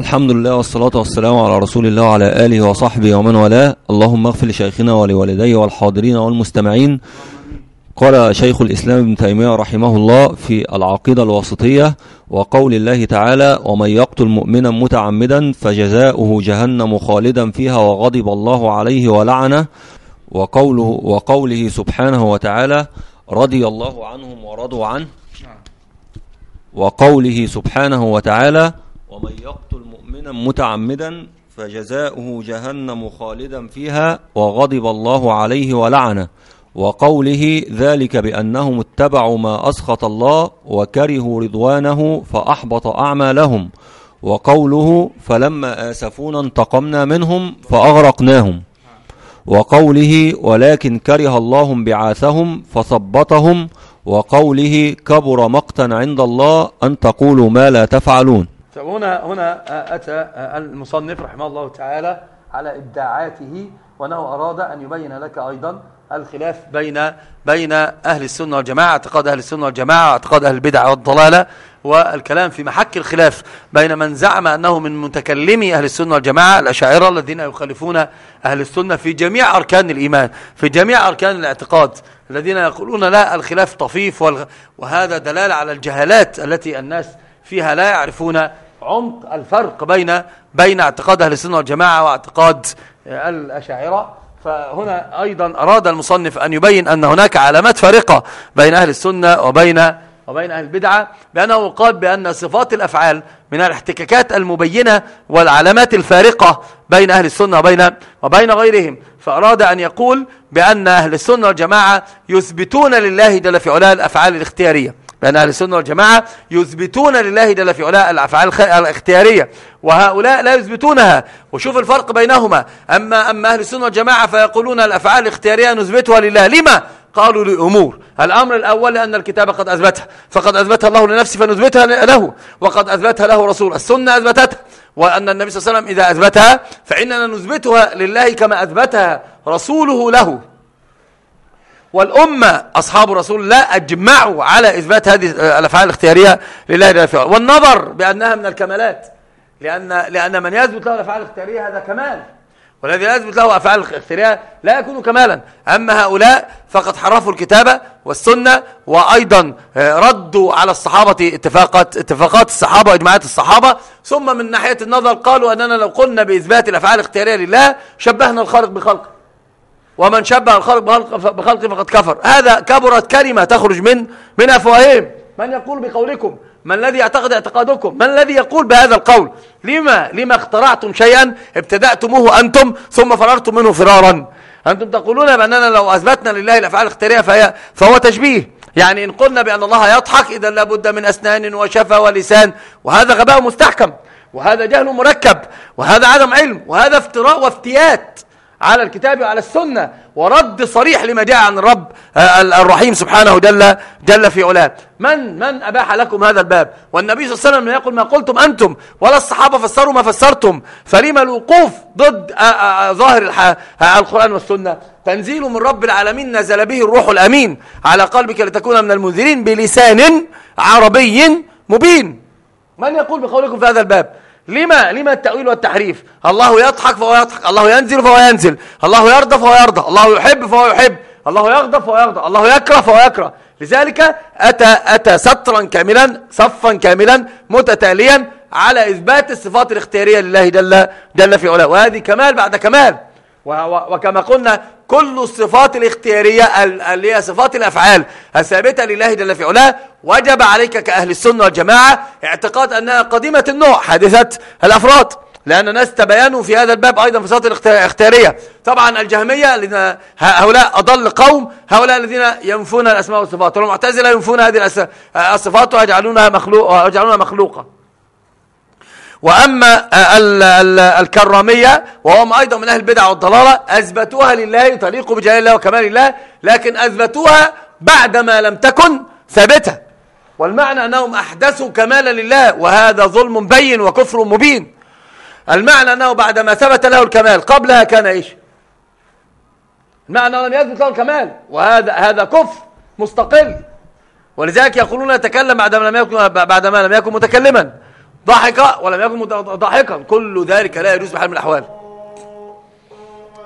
الحمد لله والصلاة والسلام على رسول الله وعلى آله وصحبه ومن والاه. اللهم اغفر لشيخنا ولوالديه والحاضرين والمستمعين. قال شيخ الإسلام ابن تيمية رحمه الله في العقيدة الواسطية وقول الله تعالى ومن يقتل مؤمنا متعمدا فجزاؤه جهنم خالدا فيها وغضب الله عليه ولعنه وقوله, وقوله سبحانه وتعالى رضي الله عنهم ورضوا عنه وقوله سبحانه وتعالى ومن يقتل مؤمنا متعمدا فجزاؤه جهنم خالدا فيها وغضب الله عليه ولعنه وقوله ذلك بأنهم اتبعوا ما أسخط الله وكرهوا رضوانه فأحبط أعمالهم وقوله فلما آسفونا انتقمنا منهم فأغرقناهم وقوله ولكن كره الله بعاثهم فثبطهم وقوله كبر مقتا عند الله أن تقولوا ما لا تفعلون هنا هنا أتى المصنف رحمه الله تعالى على إبداعاته وأنه أراد أن يبين لك أيضا الخلاف بين بين أهل السنة والجماعة اعتقاد أهل السنة والجماعة اعتقاد أهل البدع والضلالة والكلام في محك الخلاف بين من زعم أنه من متكلمي أهل السنة والجماعة الأشاعرة الذين يخالفون أهل السنة في جميع أركان الإيمان في جميع أركان الاعتقاد الذين يقولون لا الخلاف طفيف وهذا دلالة على الجهالات التي الناس فيها لا يعرفون عمق الفرق بين بين اعتقاد أهل السنة والجماعة واعتقاد الأشاعرة. فهنا أيضا أراد المصنف أن يبين أن هناك علامات فارقة بين أهل السنة وبين وبين أهل البدعة بأنه قال بأن صفات الأفعال من الاحتكاكات المبينة والعلامات الفارقة بين أهل السنة وبين, وبين غيرهم. فأراد أن يقول بأن أهل السنة والجماعة يثبتون لله جل في علاه الأفعال الاختيارية. بأن أهل السنة والجماعة يثبتون لله جل في علاء الأفعال الاختيارية وهؤلاء لا يثبتونها. وشوف الفرق بينهما. أما, أما أهل السنة والجماعة فيقولون الأفعال الاختيارية نثبتها لله. لما؟ قالوا لأمور الأمر الأول لأن الكتاب قد أثبتها فقد أثبتها الله لنفسه فنثبتها له. وقد أثبتها له رسول. السنة أثبتتها وأن النبي صلى الله عليه وسلم إذا أثبتها فإننا نثبتها لله كما أثبتها رسوله له. والأمة أصحاب رسول الله أجمعوا على إثبات هذه الأفعال الاختيارية لله جل وعلا والنظر بأنها من الكمالات لأن, لأن من يثبت له الأفعال الاختيارية هذا كمال. والذي لا يثبت له أفعال اختيارية لا يكون كمالا. أما هؤلاء فقد حرفوا الكتابة والسنة وأيضا ردوا على الصحابة اتفاقات, اتفاقات الصحابة وإجماعات الصحابة. ثم من ناحية النظر قالوا أننا لو قلنا بإثبات الأفعال الاختيارية لله شبهنا الخالق بخلقه. ومن شبه الخلق بخلق فقد كفر. هذا كبرت كلمة تخرج من من أفواههم. من يقول بقولكم؟ من الذي يعتقد اعتقادكم؟ من الذي يقول بهذا القول؟ لما لما اخترعتم شيئا ابتدأتموه أنتم ثم فررتم منه فرارا. أنتم تقولون بأننا لو أثبتنا لله الأفعال الاختيارية فهي فهو تشبيه. يعني إن قلنا بأن الله يضحك إذا لابد من أسنان وشفة ولسان. وهذا غباء مستحكم. وهذا جهل مركب. وهذا عدم علم. وهذا افتراء وافتيات. على الكتاب وعلى السنة ورد صريح لما جاء عن الرب آه، الرحيم سبحانه جل, جل في علاه. من, من أباح لكم هذا الباب؟ والنبي صلى الله عليه وسلم يقول ما قلتم أنتم ولا الصحابة فسروا ما فسرتم. فلما الوقوف ضد آه، آه، ظاهر القرآن والسنة. تنزيل من رب العالمين نزل به الروح الأمين. على قلبك لتكون من المنذرين بلسان عربي مبين. من يقول بقولكم في هذا الباب؟ لما؟ لما التأويل والتحريف؟ الله يضحك فهو يضحك الله ينزل فهو ينزل الله يرضى فهو يرضى الله يحب فهو يحب الله يغضب فهو يغضب الله يكره فهو يكره. لذلك أتى, أتى سطرا كاملا صفا كاملا متتاليا على إثبات الصفات الاختيارية لله جل, جل في علاه. وهذه كمال بعد كمال. وكما قلنا كل الصفات الاختيارية اللي هي صفات الأفعال الثابتة لله جل في علاه وجب عليك كأهل السنة والجماعة اعتقاد أنها قديمة النوع حادثة الأفراد لأن الناس تبينوا في هذا الباب أيضا في صفات الاختيارية. طبعا الجهمية هؤلاء أضل قوم هؤلاء الذين ينفون الأسماء والصفات والمعتزلة ينفون هذه الصفات ويجعلونها مخلوقة, ويجعلونها مخلوقة. وأما الكرامية وهم أيضا من أهل البدع والضلالة أثبتوها لله تليق بجلال الله وكمال الله لكن أثبتوها بعدما لم تكن ثابتة. والمعنى أنهم أحدثوا كمالا لله وهذا ظلم بين وكفر مبين. المعنى أنه بعدما ثبت له الكمال قبلها كان إيش؟ المعنى أنه لم يثبت له الكمال وهذا هذا كفر مستقل. ولذلك يقولون يتكلم بعدما لم يكن بعدما لم يكن متكلما. ضحك ولم يكن ضاحكا. كل ذلك لا يجوز بحال من الأحوال.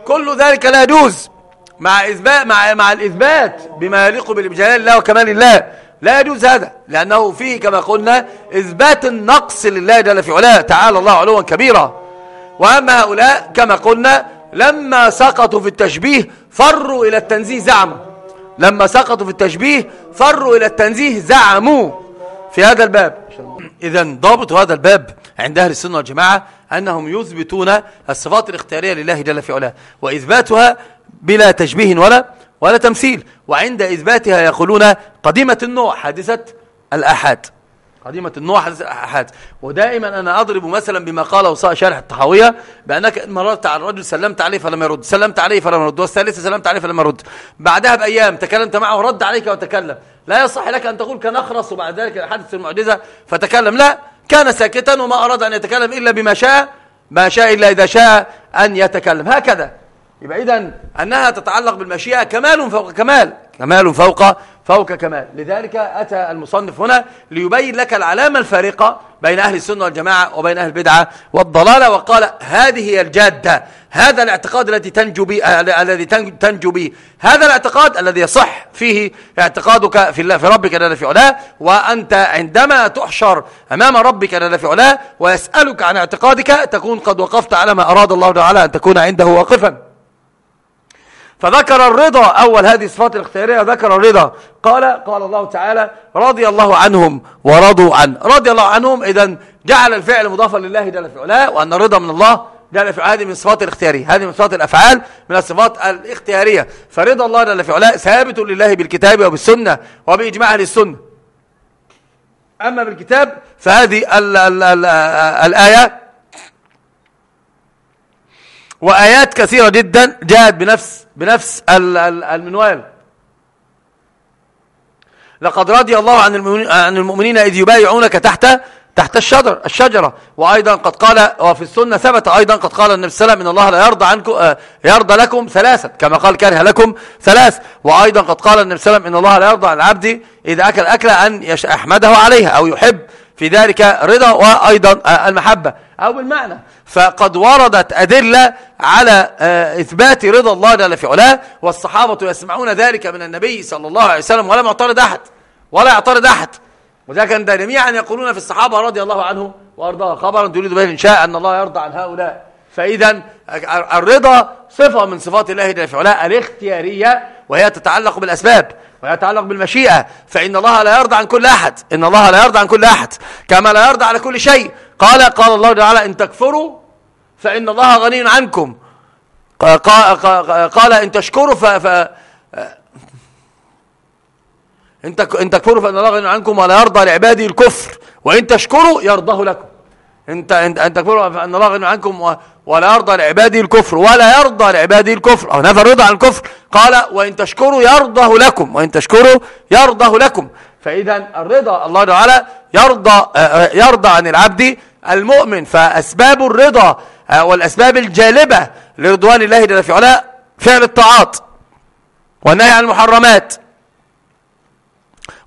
كل ذلك لا يجوز مع إثبات مع مع الإثبات بما يليق بجلال الله وكمال الله. لا يجوز هذا لأنه فيه كما قلنا إثبات النقص لله جل في علاه. تعالى الله علوا كبيرا. وأما هؤلاء كما قلنا لما سقطوا في التشبيه فروا إلى التنزيه زعموا. لما سقطوا في التشبيه فروا إلى التنزيه زعموا. في هذا الباب. إذا ضابط هذا الباب عند أهل السنة والجماعة أنهم يثبتون الصفات الاختيارية لله جل في علاه وإثباتها بلا تشبيه ولا ولا تمثيل وعند إثباتها يقولون قديمة النوع حادثة الأحاد. قديمة النوع حادثة الأحاد. ودائما أنا أضرب مثلا بما قاله شارح الطحاوية بأنك مررت على الرجل سلمت عليه فلم يرد سلمت عليه فلم يرد والثالثة سلمت عليه فلم يرد. بعدها بأيام تكلمت معه ورد عليك وتكلم. لا يصح لك أن تقول كان أخرس وبعد ذلك حدث المعجزة فتكلم لا كان ساكتا وما أراد أن يتكلم إلا بما شاء ما شاء إلا إذا شاء أن يتكلم. هكذا. يبقى إذن أنها تتعلق بالمشيئة كمال فوق كمال. كمال فوق فوق كمال. لذلك أتى المصنف هنا ليبين لك العلامة الفارقة بين أهل السنة والجماعة وبين أهل البدعة والضلالة وقال هذه هي الجادة هذا الاعتقاد الذي تنجو به الذي تنجو به هذا الاعتقاد الذي يصح فيه اعتقادك في الله في ربك جل في علاه وأنت عندما تحشر أمام ربك جل في علاه ويسألك عن اعتقادك تكون قد وقفت على ما أراد الله تعالى أن تكون عنده واقفا. فذكر الرضا أول هذه الصفات الاختيارية ذكر الرضا. قال قال الله تعالى رضي الله عنهم ورضوا عنه رضي الله عنهم إذا جعل الفعل مضافا لله جل في علاه وأن الرضا من الله جل في هذه من الصفات الاختيارية هذه من صفات الأفعال من الصفات الاختيارية. فرضا الله جل في علاه ثابت لله بالكتاب وبالسنة وبإجماع أهل السنة. أما بالكتاب فهذه ال ال ال الآية وآيات كثيرة جدا جاءت بنفس بنفس المنوال. لقد رضي الله عن المؤمنين, إذ يبايعونك تحت تحت الشجر الشجرة. وأيضا قد قال وفي السنة ثبت أيضا قد قال النبي صلى الله عليه وسلم إن الله لا يرضى عنكم يرضى لكم ثلاثة كما قال كره لكم ثلاث. وأيضا قد قال النبي صلى الله عليه وسلم إن الله لا يرضى عن العبد إذا أكل أكلة أن يحمده عليها أو يحب. في ذلك رضا وأيضا آه، المحبة. أو بالمعنى. فقد وردت أدلة على آه، إثبات رضا الله جل في علاه والصحابة يسمعون ذلك من النبي صلى الله عليه وسلم ولم يعترض أحد ولا يعترض أحد. وذلك أن جميعا يقولون في الصحابة رضي الله عنهم وأرضاه خبرا تريد به إن شاء أن الله يرضى عن هؤلاء. فإذا الرضا صفة من صفات الله جل في علاه الاختيارية وهي تتعلق بالأسباب. ويتعلق بالمشيئة فإن الله لا يرضى عن كل أحد. إن الله لا يرضى عن كل أحد. كما لا يرضى على كل شيء. قال قال الله تعالى إن تكفروا فإن الله غني عنكم. قال إن تشكروا ف, إن تكفروا فإن الله غني عنكم ولا يرضى لعباده الكفر. وإن تشكروا يرضاه لكم. انت إن تكفروا فإن الله غني عنكم ولا يرضى لعباده الكفر ولا يرضى لعباده الكفر. أو نفى الرضا عن الكفر. قال وإن تشكروا يرضه لكم وإن تشكروا يرضه لكم. فإذا الرضا الله تعالى يرضى يرضى عن العبد المؤمن. فأسباب الرضا والأسباب الجالبة لرضوان الله جل في علاه فعل الطاعات والنهي عن المحرمات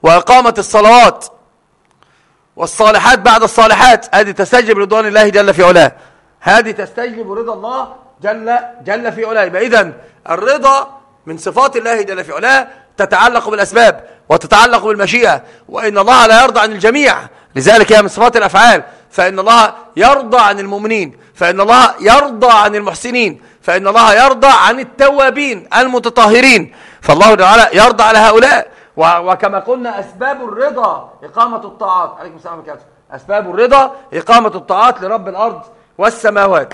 وإقامة الصلوات والصالحات بعد الصالحات. هذه تستجلب رضوان الله جل في علاه. هذه تستجلب رضا الله جل جل في علاه. يبقى اذا الرضا من صفات الله جل في علاه تتعلق بالأسباب وتتعلق بالمشيئة وإن الله لا يرضى عن الجميع. لذلك هي من صفات الأفعال. فإن الله يرضى عن المؤمنين فإن الله يرضى عن المحسنين فإن الله يرضى عن التوابين المتطهرين. فالله تعالى يرضى على هؤلاء. وكما قلنا أسباب الرضا إقامة الطاعات. عليكم السلام أسباب الرضا إقامة الطاعات لرب الأرض. والسماوات.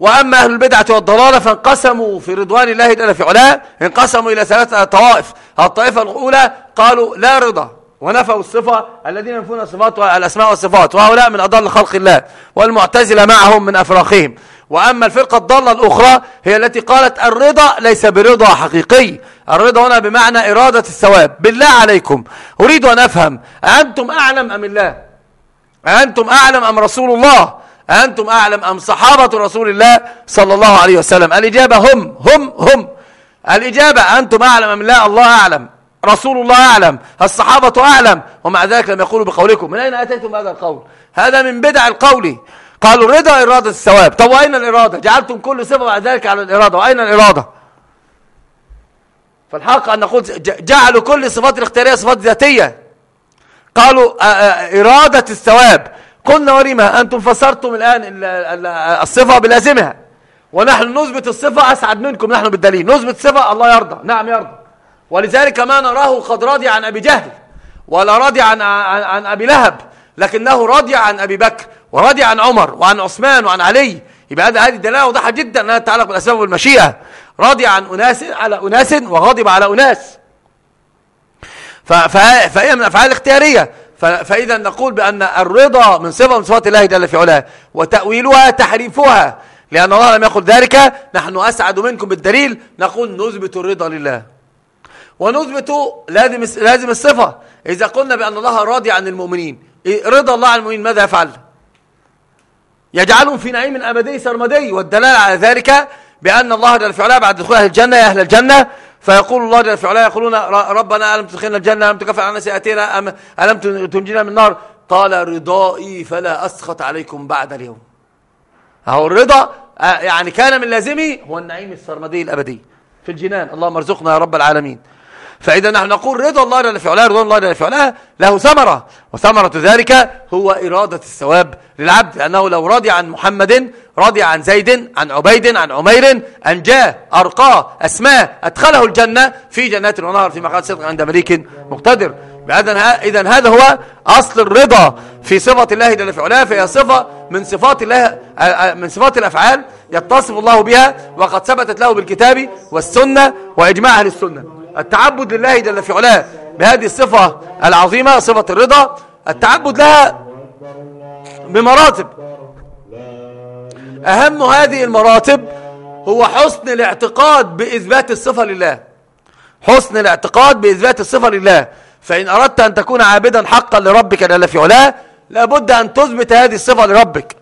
وأما أهل البدعة والضلالة فانقسموا في رضوان الله جل في علاه انقسموا إلى ثلاثة طوائف. الطائفة الأولى قالوا لا رضا ونفوا الصفة الذين ينفون الصفات والأسماء والصفات وهؤلاء من أضل خلق الله والمعتزلة معهم من أفراخهم. وأما الفرقة الضالة الأخرى هي التي قالت الرضا ليس برضا حقيقي. الرضا هنا بمعنى إرادة الثواب. بالله عليكم أريد أن أفهم أنتم أعلم أم الله؟ أنتم أعلم أم رسول الله؟ أنتم أعلم أم صحابة رسول الله صلى الله عليه وسلم؟ الإجابة هم هم هم. الإجابة أنتم أعلم أم الله الله أعلم. رسول الله أعلم. الصحابة أعلم. ومع ذلك لم يقولوا بقولكم. من أين أتيتم هذا القول؟ هذا من بدع القول. قالوا الرضا إرادة الثواب. طب وأين الإرادة؟ جعلتم كل صفة بعد ذلك على الإرادة. وأين الإرادة؟ فالحق أن نقول جعلوا كل صفات الاختيارية صفات ذاتية. قالوا إرادة الثواب. قلنا وريما أنتم فسرتم الآن الصفة بلازمها. ونحن نثبت الصفة أسعد منكم نحن بالدليل. نثبت الصفة الله يرضى. نعم يرضى. ولذلك ما نراه قد رضي عن أبي جهل ولا رضي عن, عن, عن أبي لهب لكنه رضي عن أبي بكر ورضي عن عمر وعن عثمان وعن علي. يبقى هذه دلاله واضحة جدا انها تتعلق بالأسباب والمشيئه رضي عن أناس على أناس وغضب على أناس. فهي من الأفعال الاختيارية. فإذا نقول بأن الرضا من صفة من صفات الله جل في علاه وتأويلها تحريفها لأن الله لم يقل ذلك نحن أسعد منكم بالدليل نقول نثبت الرضا لله. ونثبت لازم لازم الصفة. إذا قلنا بأن الله راضي عن المؤمنين رضا الله عن المؤمنين ماذا يفعل؟ يجعلهم في نعيم أبدي سرمدي والدلالة على ذلك بأن الله جل في علاه بعد دخول أهل الجنة يا أهل الجنة فيقول الله جل في يقولون ربنا ألم تدخلنا الجنة؟ ألم تكفر عنا سيئاتنا؟ ألم تنجينا من النار؟ قال رضائي فلا أسخط عليكم بعد اليوم. أهو الرضا يعني كان من لازمه هو النعيم السرمدي الأبدي. في الجنان اللهم ارزقنا يا رب العالمين. فإذا نحن نقول رضا الله جل في علاه رضا الله جل في علاه له ثمرة وثمرة ذلك هو إرادة الثواب للعبد لأنه لو رضي عن محمد رضي عن زيد عن عبيد عن عمير أنجاه أرقاه أسماه أدخله الجنة في جنات ونهر في مقعد صدق عند مليك مقتدر. إذا هذا هو أصل الرضا في صفة الله جل في علاه فهي صفة من صفات الله من صفات الأفعال يتصف الله بها وقد ثبتت له بالكتاب والسنة وإجماع أهل السنة. التعبد لله جل في علاه بهذه الصفة العظيمة صفة الرضا التعبد لها بمراتب. أهم هذه المراتب هو حسن الاعتقاد بإثبات الصفة لله. حسن الاعتقاد بإثبات الصفة لله. فإن أردت أن تكون عابدا حقا لربك جل في علاه لابد أن تثبت هذه الصفة لربك.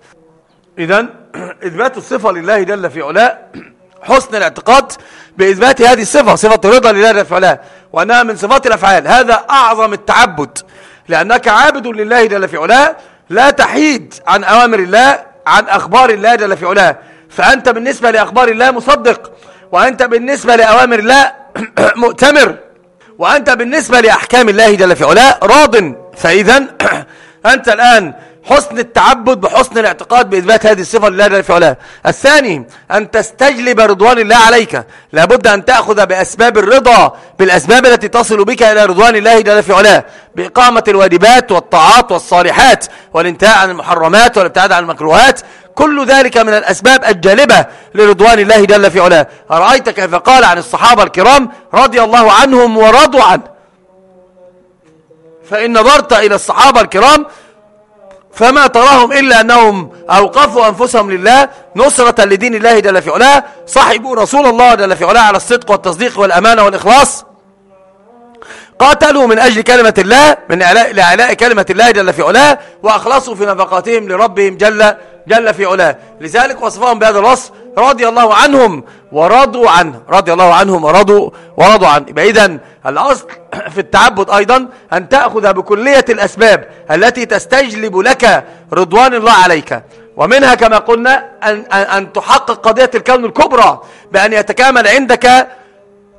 إذا إثبات الصفة لله جل في علاه حسن الاعتقاد بإثبات هذه الصفة صفة الرضا لله جل في وأنها من صفات الأفعال. هذا أعظم التعبد لأنك عابد لله جل في علاه لا تحيد عن أوامر الله عن أخبار الله جل في علاه. فأنت بالنسبة لأخبار الله مصدق وأنت بالنسبة لأوامر الله مؤتمر وأنت بالنسبة لأحكام الله جل في علاه راض. فإذا أنت الآن حسن التعبد بحسن الاعتقاد بإثبات هذه الصفة لله جل في علاه الثاني أن تستجلب رضوان الله عليك. لابد أن تأخذ بأسباب الرضا بالأسباب التي تصل بك إلى رضوان الله جل في علاه بإقامة الواجبات والطاعات والصالحات والانتهاء عن المحرمات والابتعاد عن المكروهات. كل ذلك من الأسباب الجالبة لرضوان الله جل في علاه أرأيت كيف قال عن الصحابة الكرام رضي الله عنهم ورضوا عنه. فإن نظرت إلى الصحابة الكرام فما تراهم إلا أنهم أوقفوا أنفسهم لله نصرة لدين الله جل في علاه صحبوا رسول الله جل في علاه على الصدق والتصديق والأمانة والإخلاص. قاتلوا من أجل كلمة الله من إعلاء كلمة الله جل في علاه وأخلصوا في نفقاتهم لربهم جل جل في علاه. لذلك وصفهم بهذا الوصف رضي الله عنهم ورضوا عنه رضي الله عنهم ورضوا ورضوا عنه يبقى إذن الأصل في التعبد أيضا أن تأخذ بكلية الأسباب التي تستجلب لك رضوان الله عليك. ومنها كما قلنا أن, أن تحقق قضية الكون الكبرى بأن يتكامل عندك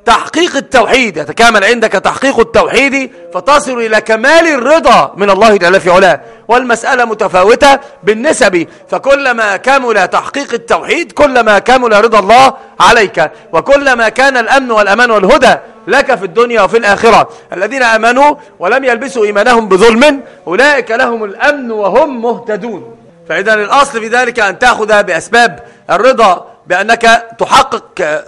تحقيق التوحيد. يتكامل عندك تحقيق التوحيد فتصل إلى كمال الرضا من الله جل في علاه. والمسألة متفاوتة بالنسب. فكلما كمل تحقيق التوحيد كلما كمل رضا الله عليك. وكلما كان الأمن والأمان والهدى لك في الدنيا وفي الآخرة. الذين آمنوا ولم يلبسوا إيمانهم بظلم أولئك لهم الأمن وهم مهتدون. فإذا الأصل في ذلك أن تأخذ بأسباب الرضا بأنك تحقق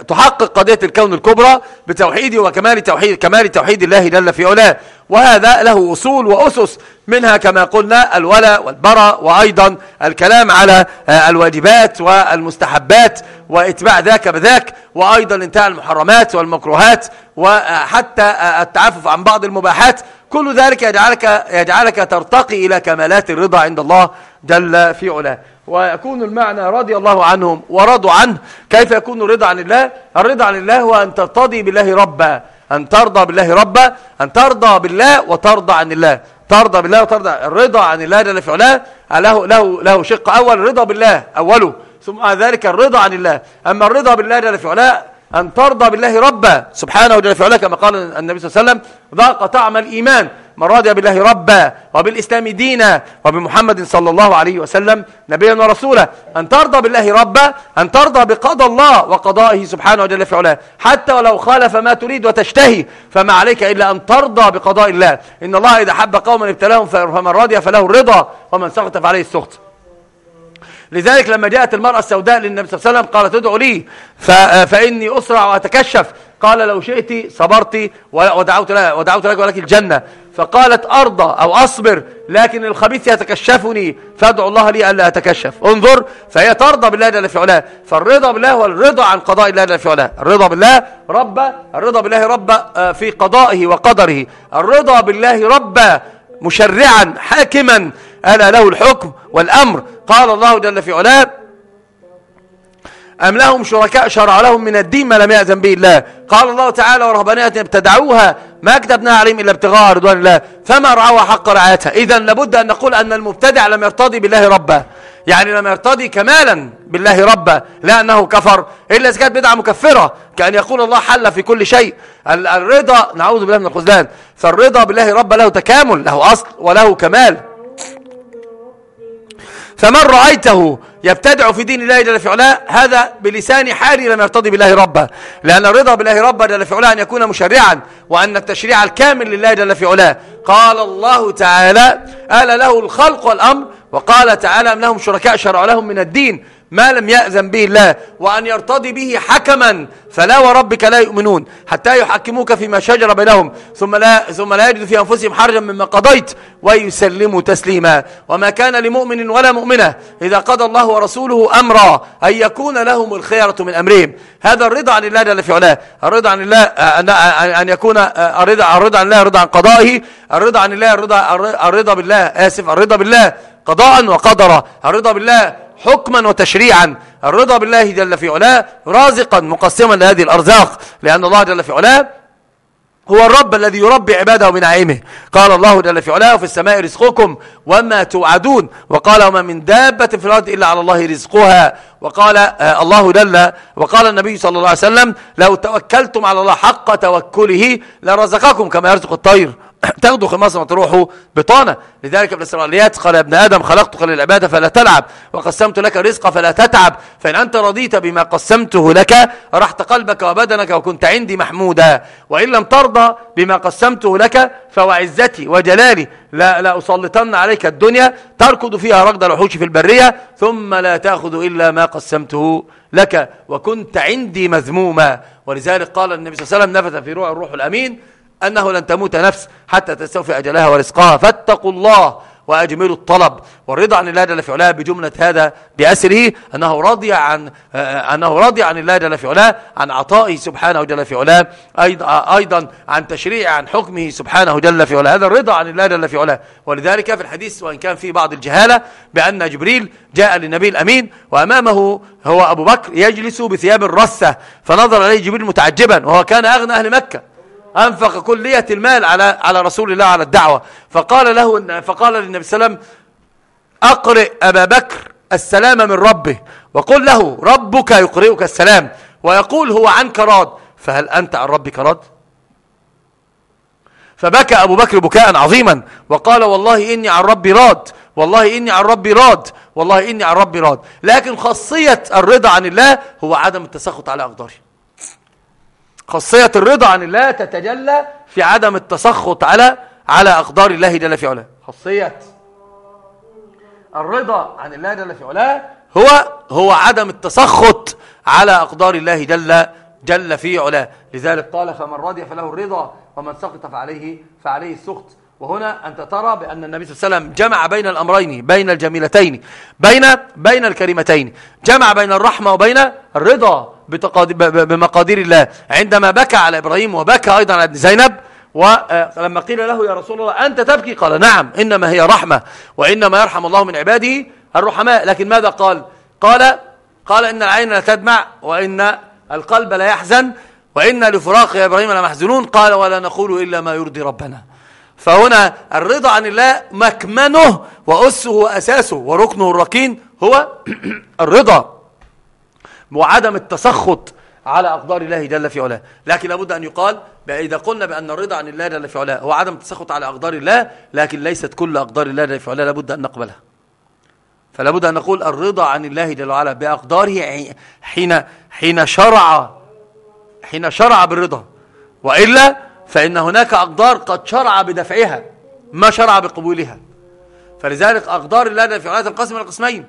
تحقق قضية الكون الكبرى بتوحيد وكمال توحيد كمال توحيد الله جل في علاه. وهذا له أصول وأسس منها كما قلنا الولاء والبراء وأيضا الكلام على الواجبات والمستحبات وإتباع ذاك بذاك وأيضا انتهاء المحرمات والمكروهات وحتى التعفف عن بعض المباحات. كل ذلك يجعلك, يجعلك ترتقي إلى كمالات الرضا عند الله جل في علاه. ويكون المعنى رضي الله عنهم ورضوا عنه. كيف يكون الرضا عن الله؟ الرضا عن الله هو أن ترتضي بالله ربا أن ترضى بالله ربا أن ترضى بالله وترضى عن الله. ترضى بالله وترضى. الرضا عن الله جل في علاه له له له شق أول رضا بالله أوله. ثم ذلك الرضا عن الله. أما الرضا بالله جل في علاه أن ترضى بالله ربا سبحانه جل في علاه كما قال النبي صلى الله عليه وسلم ذاق طعم الإيمان. من رضي بالله ربا وبالإسلام دينا وبمحمد صلى الله عليه وسلم نبيا ورسولا أن ترضى بالله ربا أن ترضى بقضى الله وقضائه سبحانه جل في علاه. حتى ولو خالف ما تريد وتشتهي فما عليك إلا أن ترضى بقضاء الله. إن الله إذا حب قوما ابتلاهم فمن رضي فله الرضا ومن سخط فعليه السخط. لذلك لما جاءت المرأة السوداء للنبي صلى الله عليه وسلم قالت ادعوا لي فإني أسرع وأتكشف. قال لو شئت صبرت ودعوت لك, ودعوت لك ولك الجنة. فقالت أرضى أو أصبر لكن الخبيث يتكشفني فادعو الله لي ألا أتكشف. انظر فهي ترضى بالله جل في علاه. فالرضا بالله هو الرضا عن قضاء الله جل في علاه. الرضا بالله رب الرضا بالله رب آه، في قضائه وقدره. الرضا بالله رب مشرعا حاكما. ألا له الحكم والأمر. قال الله جل في علاه أم لهم شركاء شرع لهم من الدين ما لم يأذن به الله؟ قال الله تعالى ورهبانية ابتدعوها ما كتبناها عليهم إلا ابتغاء رضوان الله فما رعوها حق رعايتها. إذا لابد أن نقول أن المبتدع لم يرتضي بالله ربا يعني لم يرتضي كمالا بالله ربا لا أنه كفر إلا إذا كانت بدعة مكفرة كأن يقول الله حل في كل شيء. الرضا نعوذ بالله من الخذلان فالرضا بالله ربا له تكامل له أصل وله كمال. فمن رأيته يبتدع في دين الله جل في علاه هذا بلسان حالي لم يرتضي بالله ربا لأن الرضا بالله ربا جل في علاه أن يكون مشرعا وأن التشريع الكامل لله جل في علاه. قال الله تعالى آل له الخلق والأمر؟ وقال تعالى أم لهم شركاء شرع لهم من الدين؟ ما لم يأذن به الله وأن يرتضي به حكما فلا وربك لا يؤمنون حتى يحكموك فيما شجر بينهم ثم لا, ثم لا يجد في أنفسهم حرجا مما قضيت ويسلموا تسليما. وما كان لمؤمن ولا مؤمنة إذا قضى الله ورسوله أمرا أن يكون لهم الخيرة من أمرهم. هذا الرضا عن الله جل في علاه. الرضا عن الله أن يكون الرضا, الرضا عن الله الرضا عن قضائه. الرضا عن الله الرضا, الرضا بالله آسف الرضا بالله قضاء وقدرا. الرضا بالله حكما وتشريعا. الرضا بالله جل في علاه رازقا مقسما لهذه الأرزاق. لأن الله جل في علاه هو الرب الذي يربي عباده بنعيمه قال الله جل في علاه في السماء رزقكم وما توعدون. وقال وما من دابة في الأرض إلا على الله رزقها. وقال آه الله جل وقال النبي صلى الله عليه وسلم لو توكلتم على الله حق توكله لرزقكم كما يرزق الطير. تاخدوا خماسة وتروحوا بطانة. لذلك ابن الإسرائيليات قال يا ابن آدم خلقتك للعبادة فلا تلعب وقسمت لك الرزق فلا تتعب. فإن أنت رضيت بما قسمته لك رحت قلبك وبدنك وكنت عندي محمودا. وإن لم ترضى بما قسمته لك فوعزتي وجلالي. لا, لا أسلطن عليك الدنيا تركض فيها ركض الوحوش في البرية ثم لا تأخذ إلا ما قسمته لك وكنت عندي مذموما. ولذلك قال النبي صلى الله عليه وسلم نفث في روح الروح الأمين أنه لن تموت نفس حتى تستوفي أجلها ورزقها. فاتقوا الله وأجملوا الطلب. والرضا عن الله جل في علاه بجملة هذا بأسره. أنه رضي عن أنه رضي عن الله جل في علاه عن عطائه سبحانه جل في علاه أيضا أيضا عن تشريع عن حكمه سبحانه جل في علاه. هذا الرضا عن الله جل في علاه. ولذلك في الحديث وإن كان في بعض الجهالة بأن جبريل جاء للنبي الأمين وأمامه هو أبو بكر يجلس بثياب الرثة. فنظر إليه جبريل متعجبا وهو كان أغنى أهل مكة. أنفق كلية المال على على رسول الله على الدعوة. فقال له فقال للنبي صلى الله عليه وسلم أقرئ أبا بكر السلام من ربه وقل له ربك يقرئك السلام ويقول هو عنك راد. فهل أنت عن ربك راد؟ فبكى أبو بكر بكاء عظيما وقال والله إني عن ربي راد والله إني عن ربي راد والله إني عن ربي راد. لكن خاصية الرضا عن الله هو عدم التسخط على أقداره. خاصية الرضا عن الله تتجلى في عدم التسخط على على أقدار الله جل في علاه. خاصية الرضا عن الله جل في علاه هو هو عدم التسخط على أقدار الله جل جل في علاه. لذلك قال فمن رضي فله الرضا ومن سقط فعليه فعليه السخط. وهنا أنت ترى بأن النبي صلى الله عليه وسلم جمع بين الأمرين بين الجميلتين بين بين الكريمتين جمع بين الرحمة وبين الرضا. بمقادير الله. عندما بكى على إبراهيم وبكى أيضا على ابن زينب ولما قيل له يا رسول الله أنت تبكي؟ قال نعم إنما هي رحمة وإنما يرحم الله من عباده الرحماء. لكن ماذا قال؟ قال قال إن العين لا تدمع وإن القلب لا يحزن وإنا لفراق يا إبراهيم لمحزنون قال ولا نقول إلا ما يرضي ربنا. فهنا الرضا عن الله مكمنه وأسه وأساسه وركنه الركين هو الرضا. وعدم التسخط على أقدار الله جل في علاه. لكن لابد أن يقال إذا قلنا بأن الرضا عن الله جل في علاه هو عدم التسخط على أقدار الله لكن ليست كل أقدار الله جل في علاه لابد أن نقبلها. فلا بد أن نقول الرضا عن الله جل وعلا بأقداره حين حين شرع حين شرع بالرضا. وإلا فإن هناك أقدار قد شرع بدفعها ما شرع بقبولها. فلذلك أقدار الله وعلا تنقسم إلى قسمين.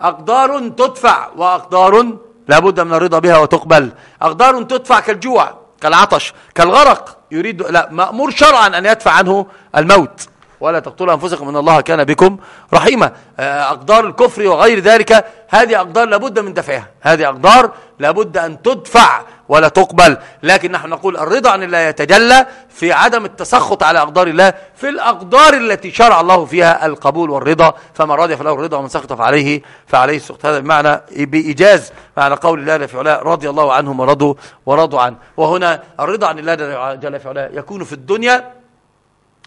أقدار تدفع وأقدار لابد من الرضا بها وتقبل. أقدار تدفع كالجوع كالعطش كالغرق. يريد لا مأمور شرعا أن يدفع عنه الموت. ولا تقتلوا أنفسكم إن الله كان بكم رحيما. آه، أقدار الكفر وغير ذلك هذه أقدار لابد من دفعها. هذه أقدار لابد أن تدفع ولا تقبل. لكن نحن نقول الرضا عن الله يتجلى في عدم التسخط على أقدار الله في الأقدار التي شرع الله فيها القبول والرضا. فما رضي فله الرضا ومن سخط فعليه فعليه السخط. هذا بمعنى بإيجاز معنى قول الله في علاه رضي الله عنهم ورضوا ورضوا عنه. وهنا الرضا عن الله جل في علاه يكون في الدنيا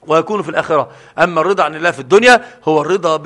ويكون في الآخرة. أما الرضا عن الله في الدنيا هو الرضا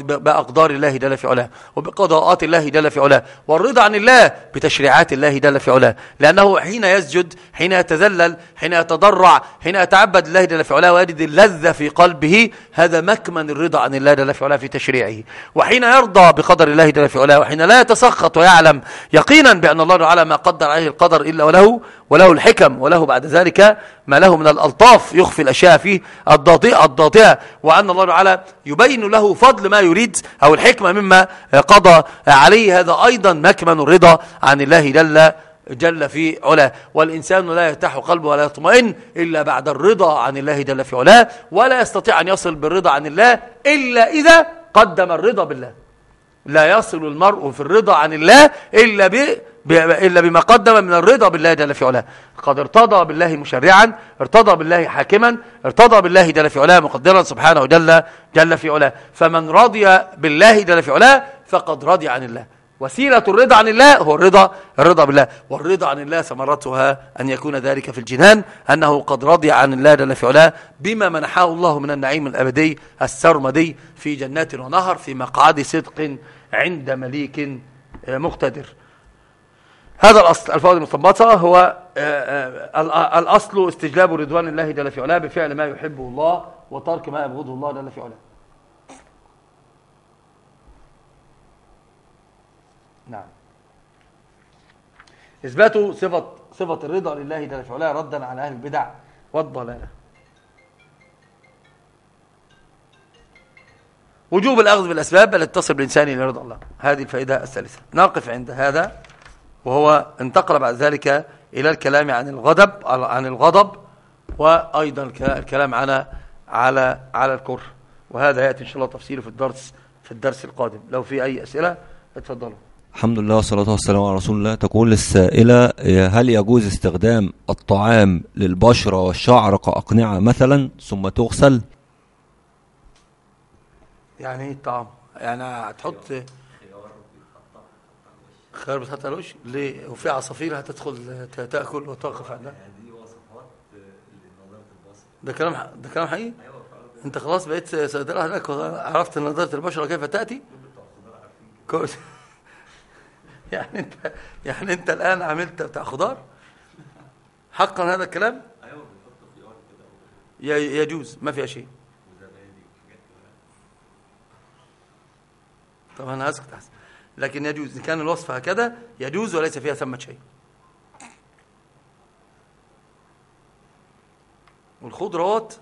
بأقدار الله جل في علاه وبقضاءات الله جل في علاه والرضا عن الله بتشريعات الله جل في علاه. لأنه حين يسجد حين يتذلل حين يتضرع حين يتعبد الله جل في علاه ويجد اللذة في قلبه هذا مكمن الرضا عن الله جل في علاه في تشريعه. وحين يرضى بقدر الله جل في علاه وحين لا يتسخط ويعلم يقينا بأن الله تعالى ما قدر عليه القدر إلا وله وله الحكم وله بعد ذلك ما له من الألطاف يخفي الأشياء فيه الضاطئة الضاطئة وأن الله تعالى يبين له فضل ما يريد أو الحكمة مما قضى عليه. هذا أيضا مكمن الرضا عن الله جل جل في علاه. والإنسان لا يرتاح قلبه ولا يطمئن إلا بعد الرضا عن الله جل في علاه ولا يستطيع أن يصل بالرضا عن الله إلا إذا قدم الرضا بالله. لا يصل المرء في الرضا عن الله إلا ب إلا بما قدم من الرضا بالله جل في علاه. قد ارتضى بالله مشرعا ارتضى بالله حاكما ارتضى بالله جل في علاه مقدرا سبحانه جل, جل في علاه. فمن رضي بالله جل في علاه فقد رضي عن الله. وسيلة الرضا عن الله هو الرضا الرضا بالله. والرضا عن الله ثمرتها أن يكون ذلك في الجنان أنه قد رضي عن الله جل في علاه بما منحه الله من النعيم الأبدي السرمدي في جنات ونهر في مقعد صدق عند مليك مقتدر. هذا الأصل الفوائد المستنبطة هو آه، آه، الأصل استجلاب رضوان الله جل في علاه بفعل ما يحبه الله وترك ما يبغضه الله جل في علاه. نعم. إثبات صفة صفة الرضا لله جل في علاه ردا على أهل البدع والضلالة. وجوب الأخذ بالأسباب التي تصل بالإنسان إلى رضا الله. هذه الفائدة الثالثة. نقف عند هذا وهو انتقل بعد ذلك إلى الكلام عن الغضب عن الغضب وأيضا الكلام على على على الكره. وهذا يأتي إن شاء الله تفصيله في الدرس في الدرس القادم. لو في أي أسئلة اتفضلوا. الحمد لله والصلاة والسلام على رسول الله. تقول السائلة هل يجوز استخدام الطعام للبشرة والشعر كأقنعة مثلا ثم تغسل؟ يعني إيه الطعام؟ يعني هتحط خيار بتحط على الوش؟ ليه؟ وفي عصافير هتدخل تأكل وتوقف عندها؟ دي وصفات ده كلام ده كلام حقيقي؟ أنت خلاص بقيت صيدلة هناك عرفت نظاره البشرة كيف تأتي؟ كويس. يعني انت يعني انت الآن عملت بتاع خضار حقا هذا الكلام؟ أيوه يجوز ما فيها شيء. طب أنا هسكت احسن لكن يجوز إن كان الوصف هكذا يجوز وليس فيها ثمة شيء. والخضروات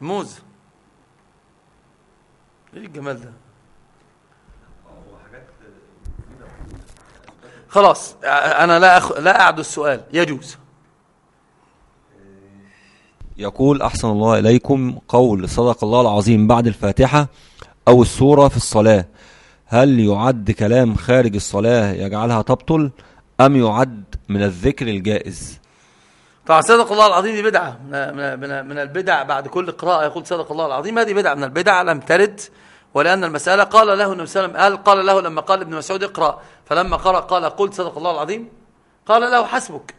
موز. إيه الجمال ده؟ خلاص أنا لا أخ... لا أعد السؤال يجوز. يقول أحسن الله إليكم قول صدق الله العظيم بعد الفاتحة أو السورة في الصلاة. هل يعد كلام خارج الصلاة يجعلها تبطل أم يعد من الذكر الجائز؟ طبعا صدق الله العظيم دي بدعة. من, من, من البدع بعد كل قراءة يقول صدق الله العظيم. هذه بدعة من البدع لم ترد ولأن المسألة قال له النبي صلى الله عليه وسلم قال له لما قال ابن مسعود اقرأ فلما قرأ قال قلت صدق الله العظيم. قال له حسبك.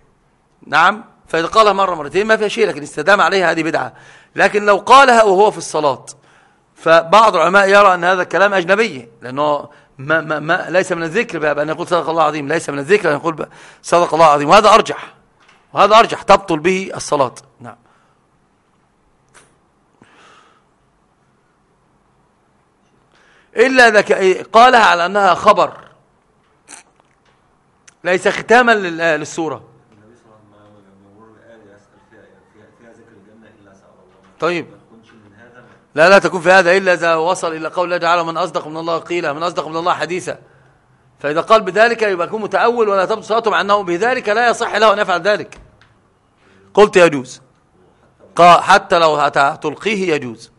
نعم. فإذا قالها مرة مرتين ما فيها شيء لكن استدام عليها هذه بدعة. لكن لو قالها وهو في الصلاة فبعض العلماء يرى أن هذا الكلام أجنبي لأنه ما ما ما ليس من الذكر بأن يقول صدق الله العظيم ليس من الذكر أن يقول صدق الله العظيم. وهذا أرجح. وهذا أرجح. تبطل به الصلاة. نعم. إلا إذا قالها على أنها خبر. ليس ختاما للسورة طيب. لا لا تكون في هذا إلا إذا وصل إلى قول الله تعالى من أصدق من الله قيلا من أصدق من الله حديثا. فإذا قال بذلك يبقى يكون متأول ولا تبدو صلاته مع أنه بذلك لا يصح له أن يفعل ذلك. قلت يجوز. حتى لو تلقيه يجوز.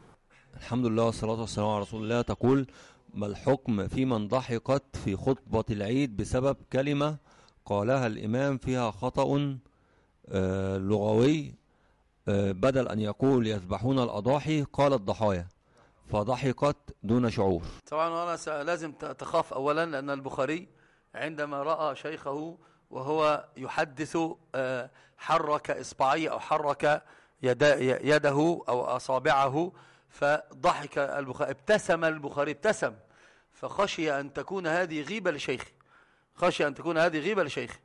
الحمد لله والصلاة والسلام على رسول الله. تقول ما الحكم في من ضحكت في خطبة العيد بسبب كلمة قالها الإمام فيها خطأ آه، لغوي آه، بدل أن يقول يذبحون الأضاحي قال الضحايا فضحكت دون شعور. طبعا أنا لازم تخاف أولا لأن البخاري عندما رأى شيخه وهو يحدث آه، حرك إصبعيه أو حرك يده أو أصابعه فضحك البخاري ابتسم البخاري ابتسم. فخشي أن تكون هذه غيبة لشيخه خشي أن تكون هذه غيبة لشيخه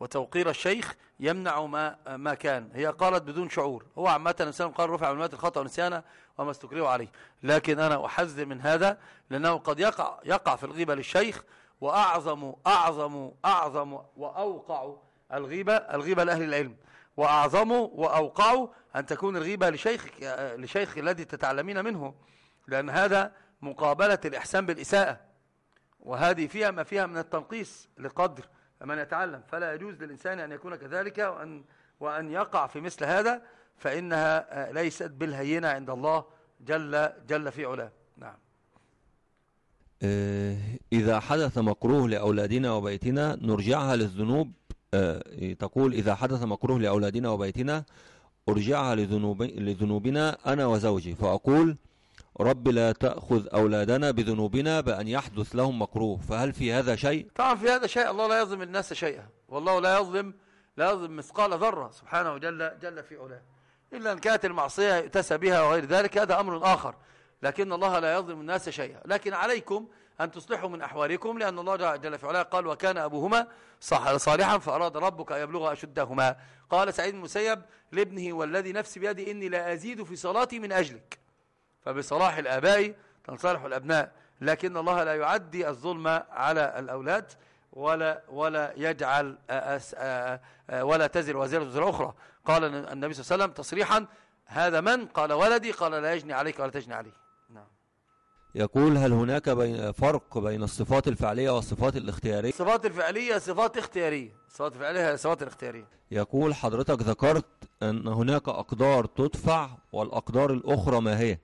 وتوقير الشيخ يمنع ما ما كان. هي قالت بدون شعور. هو عامة الإنسان قال رفع من الخطأ ونسيانه وما استكرهوا عليه. لكن أنا أحذر من هذا لأنه قد يقع يقع في الغيبة للشيخ وأعظم أعظم أعظم وأوقع الغيبة الغيبة لأهل العلم. وأعظم وأوقع أن تكون الغيبة لشيخ لشيخ الذي تتعلمين منه لأن هذا مقابلة الإحسان بالإساءة وهذه فيها ما فيها من التنقيص لقدر من يتعلم فلا يجوز للإنسان أن يكون كذلك وأن, وأن يقع في مثل هذا فإنها ليست بالهينة عند الله جل, جل في علاه. نعم. آه، إذا حدث مكروه لأولادنا وبيتنا نرجعها للذنوب آه، تقول إذا حدث مكروه لأولادنا وبيتنا أرجعها لذنوب لذنوبنا أنا وزوجي. فأقول رب لا تأخذ أولادنا بذنوبنا بأن يحدث لهم مكروه. فهل في هذا شيء؟ طبعا في هذا شيء الله لا يظلم الناس شيئا. والله لا يظلم لا يظلم مثقال ذرة سبحانه جل, جل في علاه. إلا أن كانت المعصية يؤتسى بها وغير ذلك هذا أمر آخر. لكن الله لا يظلم الناس شيئا. لكن عليكم أن تصلحوا من أحوالكم لأن الله جل في علاه قال وكان أبوهما صالحا فأراد ربك أن يبلغ أشدهما. قال سعيد المسيب لابنه والذي نفسي بيدي إني لا أزيد في صلاتي من أجلك. فبصلاح الآباء تنصلح الأبناء لكن الله لا يعدي الظلم على الأولاد ولا ولا يجعل ولا تزر وزيرة وزر أخرى. قال النبي صلى الله عليه وسلم تصريحا هذا من؟ قال ولدي. قال لا يجني عليك ولا تجني عليه. يقول هل هناك بين فرق بين الصفات الفعلية والصفات الاختيارية؟ الصفات الفعلية صفات اختيارية. الصفات الفعلية هي الصفات الاختيارية. يقول حضرتك ذكرت أن هناك أقدار تدفع والأقدار الأخرى ما هي؟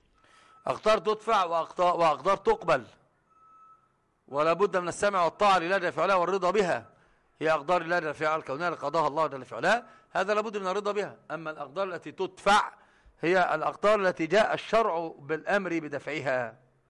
أقدار تدفع وأقدار, وأقدار تقبل. ولا بد من السمع والطاعة لله جل في علاه والرضا بها. هي أقدار الله جل في علاه الكونية قضاها الله جل في علاه هذا لابد من الرضا بها. أما الأقدار التي تدفع هي الأقدار التي جاء الشرع بالأمر بدفعها.